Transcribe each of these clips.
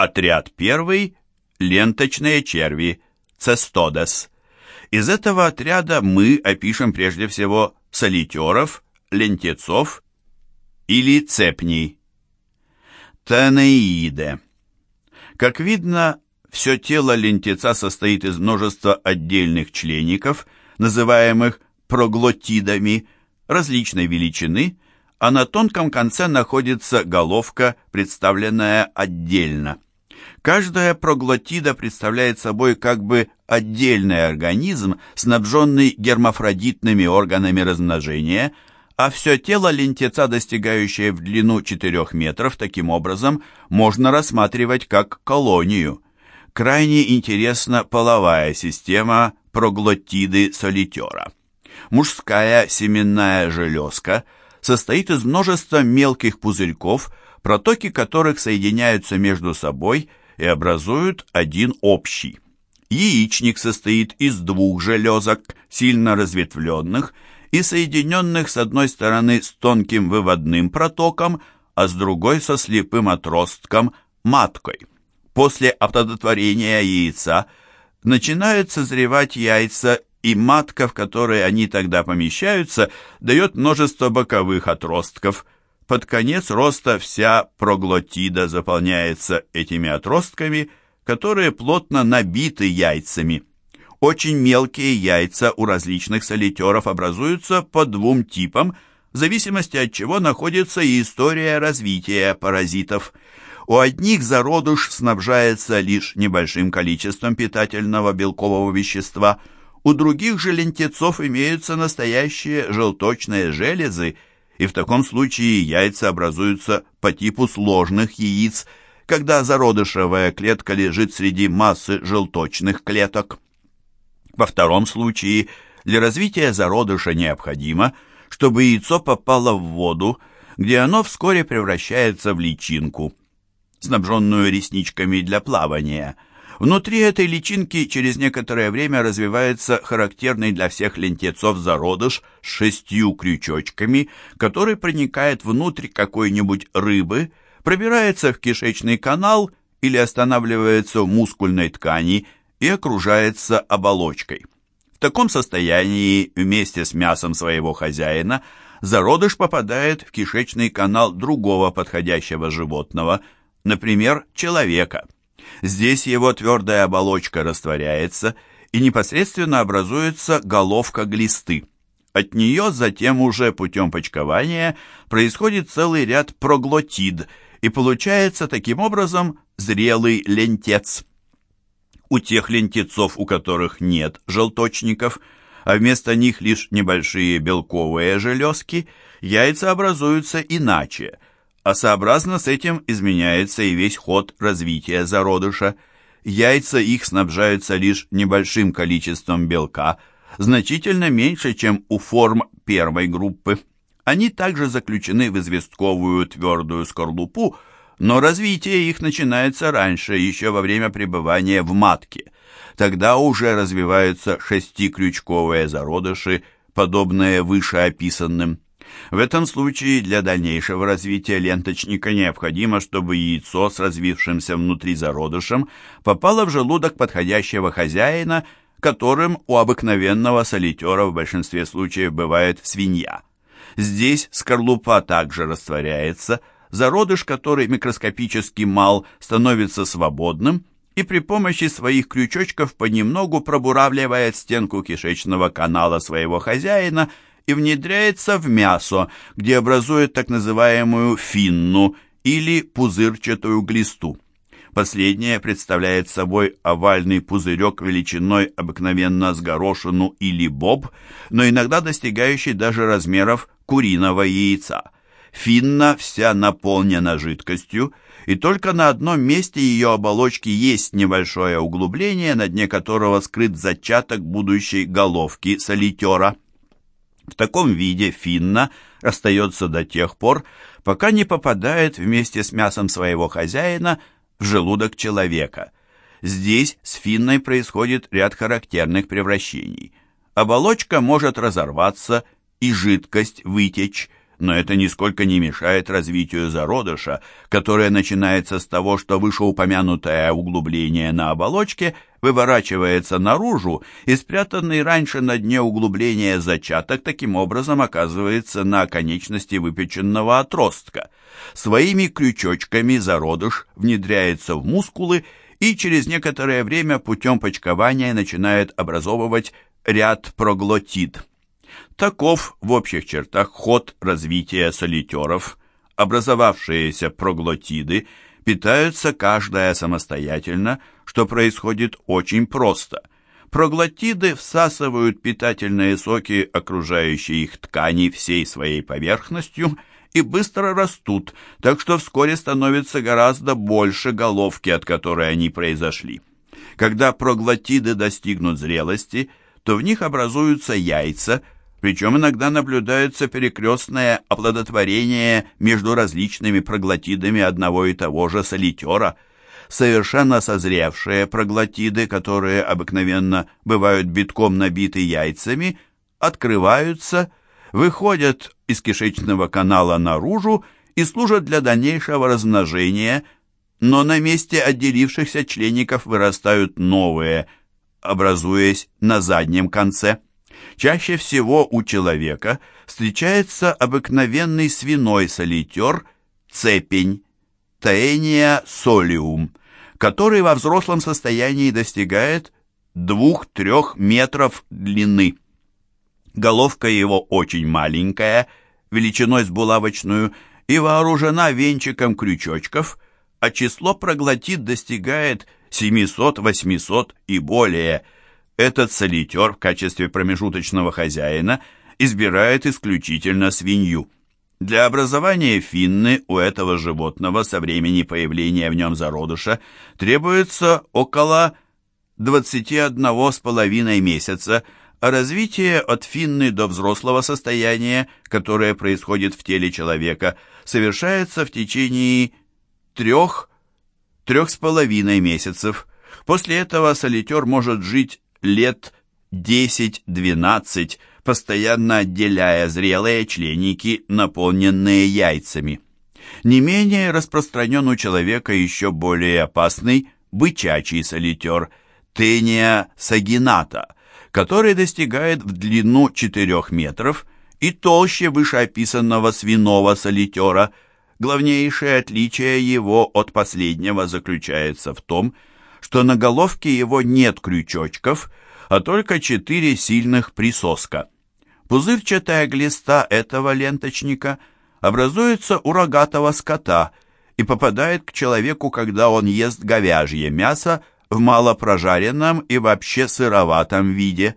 Отряд первый – ленточные черви, цестодес. Из этого отряда мы опишем прежде всего солитеров, лентецов или цепней. Танеиде. Как видно, все тело лентеца состоит из множества отдельных члеников, называемых проглотидами, различной величины, а на тонком конце находится головка, представленная отдельно. Каждая проглотида представляет собой как бы отдельный организм, снабженный гермафродитными органами размножения, а все тело лентеца, достигающее в длину 4 метров, таким образом можно рассматривать как колонию. Крайне интересна половая система проглотиды солитера. Мужская семенная железка состоит из множества мелких пузырьков, протоки которых соединяются между собой и образуют один общий. Яичник состоит из двух железок, сильно разветвленных и соединенных с одной стороны с тонким выводным протоком, а с другой со слепым отростком, маткой. После оплодотворения яйца начинают созревать яйца, и матка, в которой они тогда помещаются, дает множество боковых отростков. Под конец роста вся проглотида заполняется этими отростками, которые плотно набиты яйцами. Очень мелкие яйца у различных солитеров образуются по двум типам, в зависимости от чего находится и история развития паразитов – у одних зародыш снабжается лишь небольшим количеством питательного белкового вещества, у других же лентецов имеются настоящие желточные железы, и в таком случае яйца образуются по типу сложных яиц, когда зародышевая клетка лежит среди массы желточных клеток. Во втором случае для развития зародыша необходимо, чтобы яйцо попало в воду, где оно вскоре превращается в личинку снабженную ресничками для плавания. Внутри этой личинки через некоторое время развивается характерный для всех лентецов зародыш с шестью крючочками, который проникает внутрь какой-нибудь рыбы, пробирается в кишечный канал или останавливается в мускульной ткани и окружается оболочкой. В таком состоянии вместе с мясом своего хозяина зародыш попадает в кишечный канал другого подходящего животного – например, человека. Здесь его твердая оболочка растворяется и непосредственно образуется головка глисты. От нее затем уже путем почкования происходит целый ряд проглотид, и получается таким образом зрелый лентец. У тех лентецов, у которых нет желточников, а вместо них лишь небольшие белковые железки, яйца образуются иначе – а сообразно с этим изменяется и весь ход развития зародыша. Яйца их снабжаются лишь небольшим количеством белка, значительно меньше, чем у форм первой группы. Они также заключены в известковую твердую скорлупу, но развитие их начинается раньше, еще во время пребывания в матке. Тогда уже развиваются шестикрючковые зародыши, подобные вышеописанным. В этом случае для дальнейшего развития ленточника необходимо, чтобы яйцо с развившимся внутри зародышем попало в желудок подходящего хозяина, которым у обыкновенного солитера в большинстве случаев бывает свинья. Здесь скорлупа также растворяется, зародыш, который микроскопически мал, становится свободным и при помощи своих крючочков понемногу пробуравливает стенку кишечного канала своего хозяина – и внедряется в мясо, где образует так называемую финну или пузырчатую глисту. Последняя представляет собой овальный пузырек величиной обыкновенно с горошину или боб, но иногда достигающий даже размеров куриного яйца. Финна вся наполнена жидкостью, и только на одном месте ее оболочки есть небольшое углубление, на дне которого скрыт зачаток будущей головки солитера. В таком виде финна остается до тех пор, пока не попадает вместе с мясом своего хозяина в желудок человека. Здесь с финной происходит ряд характерных превращений. Оболочка может разорваться и жидкость вытечь, но это нисколько не мешает развитию зародыша, которое начинается с того, что вышеупомянутое углубление на оболочке выворачивается наружу, и спрятанный раньше на дне углубления зачаток таким образом оказывается на конечности выпеченного отростка. Своими крючочками зародыш внедряется в мускулы и через некоторое время путем почкования начинает образовывать ряд проглотид. Таков в общих чертах ход развития солитеров. Образовавшиеся проглотиды питаются каждая самостоятельно, что происходит очень просто. Проглотиды всасывают питательные соки окружающей их ткани всей своей поверхностью и быстро растут, так что вскоре становится гораздо больше головки, от которой они произошли. Когда проглотиды достигнут зрелости, то в них образуются яйца – причем иногда наблюдается перекрестное оплодотворение между различными проглотидами одного и того же солитера. Совершенно созревшие проглотиды, которые обыкновенно бывают битком набиты яйцами, открываются, выходят из кишечного канала наружу и служат для дальнейшего размножения, но на месте отделившихся члеников вырастают новые, образуясь на заднем конце. Чаще всего у человека встречается обыкновенный свиной солитер цепень, таэния солиум, который во взрослом состоянии достигает 2-3 метров длины. Головка его очень маленькая, величиной с булавочную, и вооружена венчиком крючочков, а число проглотит достигает 700-800 и более – этот солитер в качестве промежуточного хозяина избирает исключительно свинью. Для образования финны у этого животного со времени появления в нем зародыша требуется около 21,5 месяца, а развитие от финны до взрослого состояния, которое происходит в теле человека, совершается в течение трех-трех с половиной месяцев. После этого солитер может жить лет 10-12, постоянно отделяя зрелые членики, наполненные яйцами. Не менее распространен у человека еще более опасный бычачий солитер Тения сагината, который достигает в длину 4 метров и толще вышеописанного свиного солитера. Главнейшее отличие его от последнего заключается в том, что что на головке его нет крючочков, а только четыре сильных присоска. Пузырчатая глиста этого ленточника образуется у рогатого скота и попадает к человеку, когда он ест говяжье мясо в малопрожаренном и вообще сыроватом виде.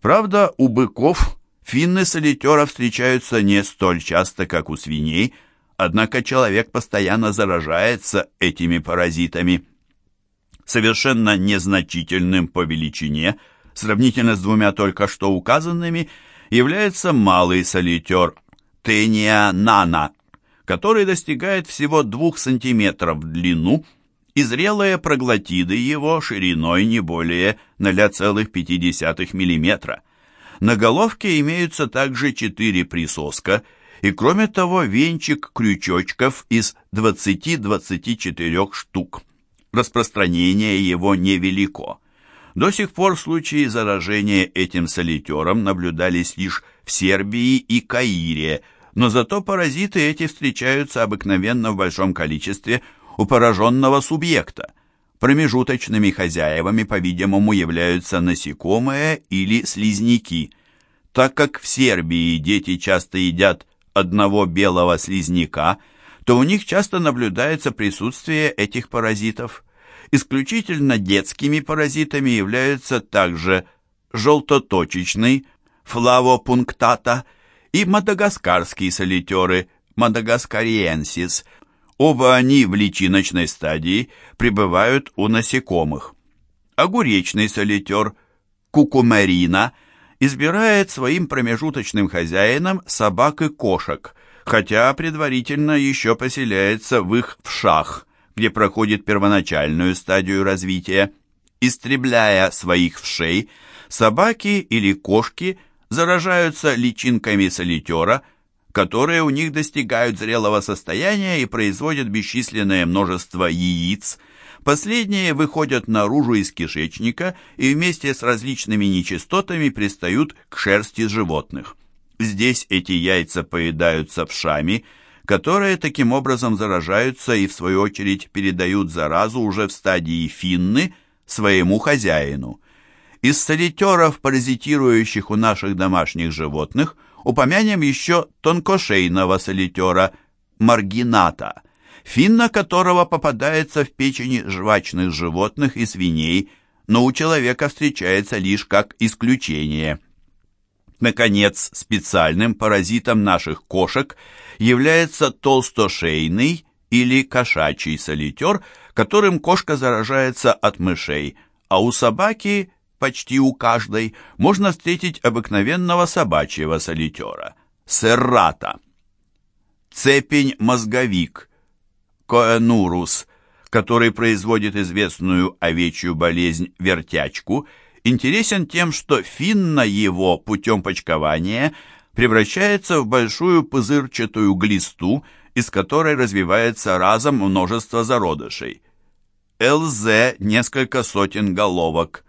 Правда, у быков финны солитера встречаются не столь часто, как у свиней, однако человек постоянно заражается этими паразитами совершенно незначительным по величине, сравнительно с двумя только что указанными, является малый солитер Тения нана, который достигает всего 2 см в длину, и зрелые проглотиды его шириной не более 0,5 мм. На головке имеются также четыре присоска, и кроме того венчик крючочков из 20-24 штук распространение его невелико. До сих пор случаи заражения этим солитером наблюдались лишь в Сербии и Каире, но зато паразиты эти встречаются обыкновенно в большом количестве у пораженного субъекта. Промежуточными хозяевами, по-видимому, являются насекомые или слизняки. Так как в Сербии дети часто едят одного белого слизняка, то у них часто наблюдается присутствие этих паразитов. Исключительно детскими паразитами являются также желтоточечный флавопунктата и мадагаскарские солитеры мадагаскариенсис. Оба они в личиночной стадии пребывают у насекомых. Огуречный солитер кукумарина избирает своим промежуточным хозяином собак и кошек, хотя предварительно еще поселяется в их вшах, где проходит первоначальную стадию развития. Истребляя своих вшей, собаки или кошки заражаются личинками солитера, которые у них достигают зрелого состояния и производят бесчисленное множество яиц. Последние выходят наружу из кишечника и вместе с различными нечистотами пристают к шерсти животных. Здесь эти яйца поедаются вшами, которые таким образом заражаются и в свою очередь передают заразу уже в стадии финны своему хозяину. Из солитеров, паразитирующих у наших домашних животных, упомянем еще тонкошейного солитера маргината, финна которого попадается в печени жвачных животных и свиней, но у человека встречается лишь как исключение. Наконец, специальным паразитом наших кошек является толстошейный или кошачий солитер, которым кошка заражается от мышей, а у собаки, почти у каждой, можно встретить обыкновенного собачьего солитера – серрата. Цепень-мозговик – коэнурус, который производит известную овечью болезнь вертячку – интересен тем, что финна его путем почкования превращается в большую пузырчатую глисту, из которой развивается разом множество зародышей. ЛЗ несколько сотен головок.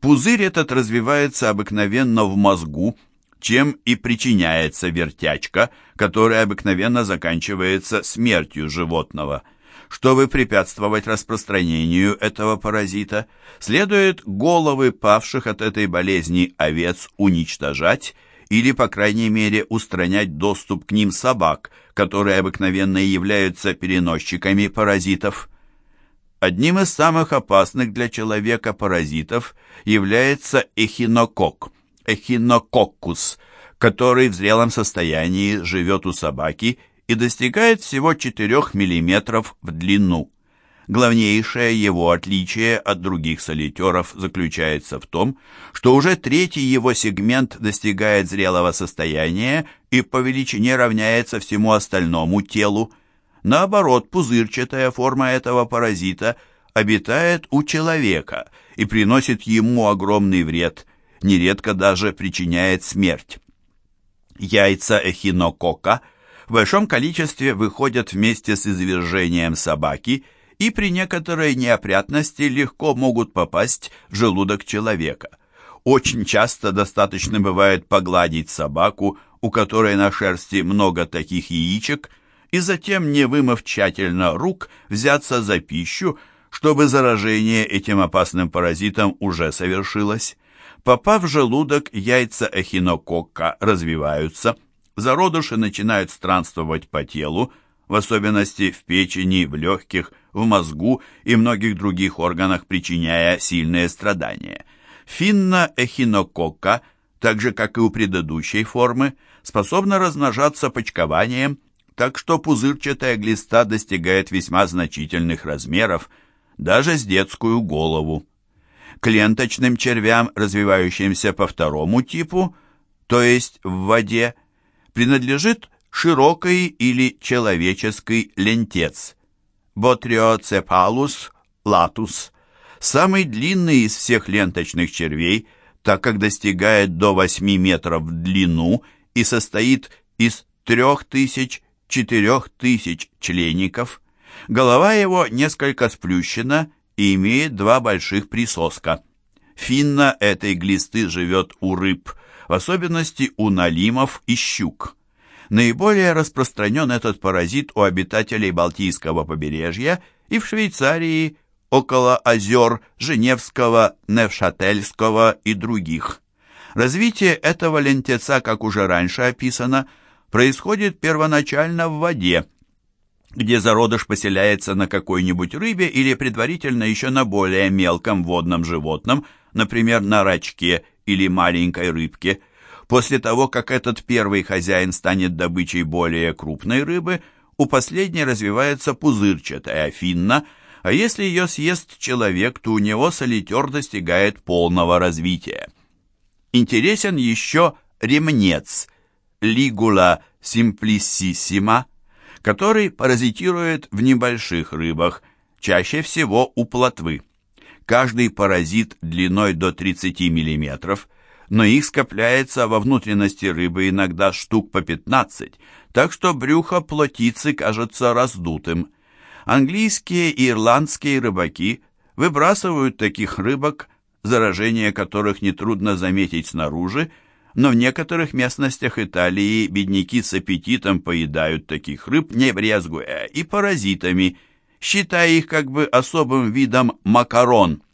Пузырь этот развивается обыкновенно в мозгу, чем и причиняется вертячка, которая обыкновенно заканчивается смертью животного – чтобы препятствовать распространению этого паразита, следует головы павших от этой болезни овец уничтожать или, по крайней мере, устранять доступ к ним собак, которые обыкновенно являются переносчиками паразитов. Одним из самых опасных для человека паразитов является эхинокок, эхинококкус, который в зрелом состоянии живет у собаки и достигает всего 4 мм в длину. Главнейшее его отличие от других солитеров заключается в том, что уже третий его сегмент достигает зрелого состояния и по величине равняется всему остальному телу. Наоборот, пузырчатая форма этого паразита обитает у человека и приносит ему огромный вред, нередко даже причиняет смерть. Яйца эхинокока – в большом количестве выходят вместе с извержением собаки и при некоторой неопрятности легко могут попасть в желудок человека. Очень часто достаточно бывает погладить собаку, у которой на шерсти много таких яичек, и затем, не вымыв тщательно рук, взяться за пищу, чтобы заражение этим опасным паразитом уже совершилось. Попав в желудок, яйца эхинококка развиваются – зародыши начинают странствовать по телу, в особенности в печени, в легких, в мозгу и многих других органах, причиняя сильные страдания. Финна эхинококка, так же как и у предыдущей формы, способна размножаться почкованием, так что пузырчатая глиста достигает весьма значительных размеров, даже с детскую голову. К ленточным червям, развивающимся по второму типу, то есть в воде, принадлежит широкий или человеческий лентец Botryocепалus latus, самый длинный из всех ленточных червей, так как достигает до 8 метров в длину и состоит из 3000-4000 члеников. Голова его несколько сплющена и имеет два больших присоска. Финна этой глисты живет у рыб, в особенности у налимов и щук. Наиболее распространен этот паразит у обитателей Балтийского побережья и в Швейцарии, около озер Женевского, Невшательского и других. Развитие этого лентеца, как уже раньше описано, происходит первоначально в воде, где зародыш поселяется на какой-нибудь рыбе или предварительно еще на более мелком водном животном, например, на рачке или маленькой рыбке. После того, как этот первый хозяин станет добычей более крупной рыбы, у последней развивается пузырчатая финна, а если ее съест человек, то у него солитер достигает полного развития. Интересен еще ремнец, лигула simplissima, который паразитирует в небольших рыбах, чаще всего у плотвы. Каждый паразит длиной до 30 мм но их скопляется во внутренности рыбы иногда штук по 15, так что брюхо плотицы кажется раздутым. Английские и ирландские рыбаки выбрасывают таких рыбок, заражение которых нетрудно заметить снаружи, но в некоторых местностях Италии бедняки с аппетитом поедают таких рыб, не брезгуя и паразитами, считая их как бы особым видом макарон –